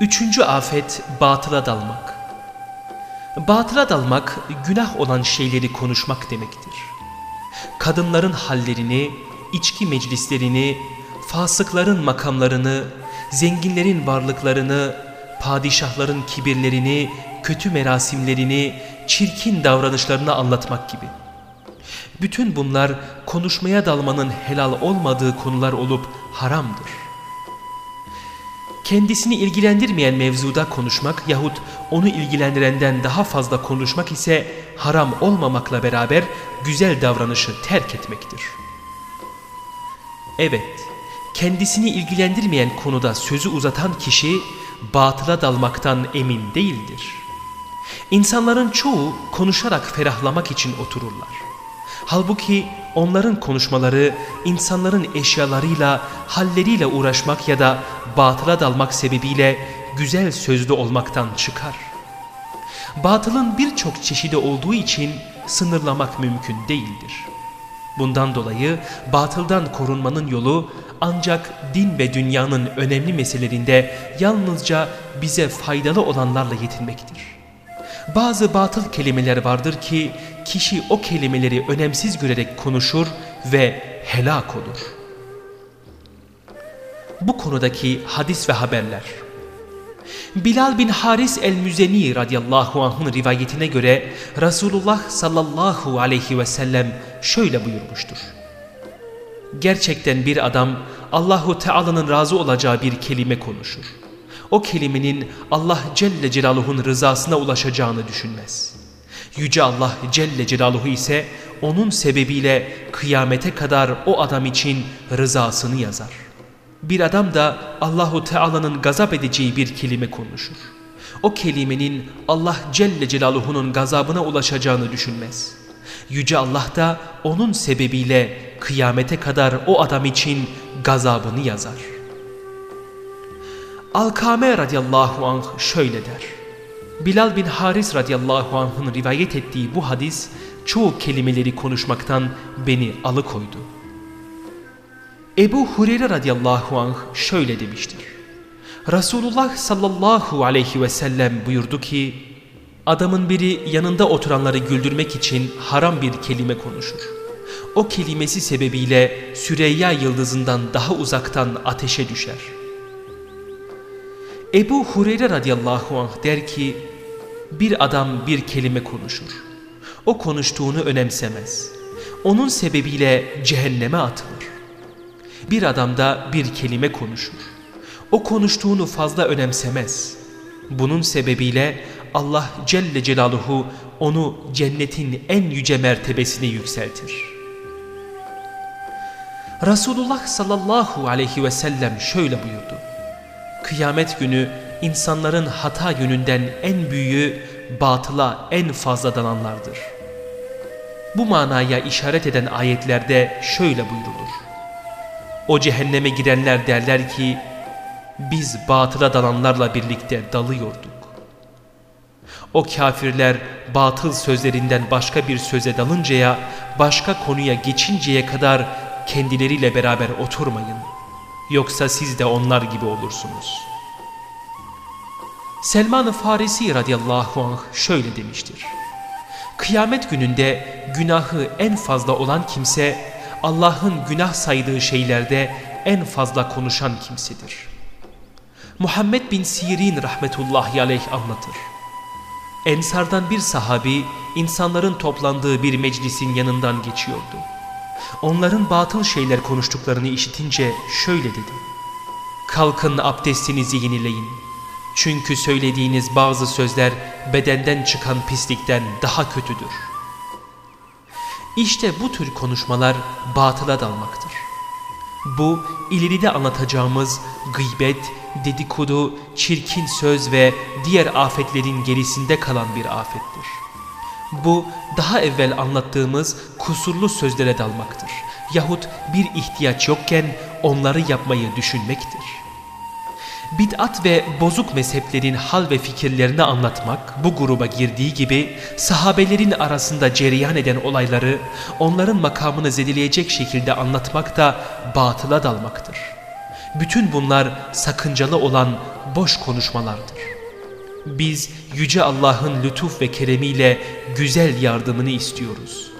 Üçüncü afet batıla dalmak. Batıla dalmak günah olan şeyleri konuşmak demektir. Kadınların hallerini, içki meclislerini, fasıkların makamlarını, zenginlerin varlıklarını, padişahların kibirlerini, kötü merasimlerini, çirkin davranışlarını anlatmak gibi. Bütün bunlar konuşmaya dalmanın helal olmadığı konular olup haramdır. Kendisini ilgilendirmeyen mevzuda konuşmak yahut onu ilgilendirenden daha fazla konuşmak ise haram olmamakla beraber güzel davranışı terk etmektir. Evet, kendisini ilgilendirmeyen konuda sözü uzatan kişi batıla dalmaktan emin değildir. İnsanların çoğu konuşarak ferahlamak için otururlar. Halbuki onların konuşmaları insanların eşyalarıyla, halleriyle uğraşmak ya da batıla dalmak sebebiyle güzel sözlü olmaktan çıkar. Batılın birçok çeşidi olduğu için sınırlamak mümkün değildir. Bundan dolayı batıldan korunmanın yolu ancak din ve dünyanın önemli meselelerinde yalnızca bize faydalı olanlarla yetinmektir. Bazı batıl kelimeler vardır ki kişi o kelimeleri önemsiz görerek konuşur ve helak olur. Bu konudaki hadis ve haberler Bilal bin Haris el-Müzeni radıyallahu anh'ın rivayetine göre Resulullah sallallahu aleyhi ve sellem şöyle buyurmuştur. Gerçekten bir adam Allahu Teala'nın razı olacağı bir kelime konuşur. O kelimenin Allah Celle Celaluhu'nun rızasına ulaşacağını düşünmez. Yüce Allah Celle Celaluhu ise onun sebebiyle kıyamete kadar o adam için rızasını yazar. Bir adam da Allahu Teala'nın gazap edeceği bir kelime konuşur. O kelimenin Allah Celle Celaluhu'nun gazabına ulaşacağını düşünmez. Yüce Allah da onun sebebiyle kıyamete kadar o adam için gazabını yazar. Alkame radıyallahu anh şöyle der. Bilal bin Haris radıyallahu anh'ın rivayet ettiği bu hadis çoğu kelimeleri konuşmaktan beni alıkoydu. Ebu Hureyre radıyallahu anh şöyle demiştir. Resulullah sallallahu aleyhi ve sellem buyurdu ki, adamın biri yanında oturanları güldürmek için haram bir kelime konuşur. O kelimesi sebebiyle Süreyya yıldızından daha uzaktan ateşe düşer. Ebu Hureyre radıyallahu anh der ki, bir adam bir kelime konuşur. O konuştuğunu önemsemez. Onun sebebiyle cehenneme atılır. Bir adam da bir kelime konuşur. O konuştuğunu fazla önemsemez. Bunun sebebiyle Allah Celle Celaluhu onu cennetin en yüce mertebesine yükseltir. Resulullah sallallahu aleyhi ve sellem şöyle buyurdu. Kıyamet günü insanların hata yönünden en büyüğü batıla en fazla dalanlardır. Bu manaya işaret eden ayetlerde şöyle buyrulur. O cehenneme girenler derler ki biz batıla dalanlarla birlikte dalıyorduk. O kafirler batıl sözlerinden başka bir söze dalıncaya, başka konuya geçinceye kadar kendileriyle beraber oturmayın. Yoksa siz de onlar gibi olursunuz. Selman-ı Farisi radıyallahu anh şöyle demiştir. Kıyamet gününde günahı en fazla olan kimse Allah'ın günah saydığı şeylerde en fazla konuşan kimsedir. Muhammed bin Sirin rahmetullahi aleyh anlatır. Ensardan bir sahabi insanların toplandığı bir meclisin yanından geçiyordu. Onların batıl şeyler konuştuklarını işitince şöyle dedi. Kalkın abdestinizi yenileyin. Çünkü söylediğiniz bazı sözler bedenden çıkan pislikten daha kötüdür. İşte bu tür konuşmalar batıla dalmaktır. Bu ileride anlatacağımız gıybet, dedikodu, çirkin söz ve diğer afetlerin gerisinde kalan bir afettir. Bu daha evvel anlattığımız kusurlu sözlere dalmaktır. Yahut bir ihtiyaç yokken onları yapmayı düşünmektir. Bid'at ve bozuk mezheplerin hal ve fikirlerini anlatmak bu gruba girdiği gibi sahabelerin arasında cereyan eden olayları onların makamını zedeleyecek şekilde anlatmak da batıla dalmaktır. Bütün bunlar sakıncalı olan boş konuşmalardır. Biz Yüce Allah'ın lütuf ve keremiyle güzel yardımını istiyoruz.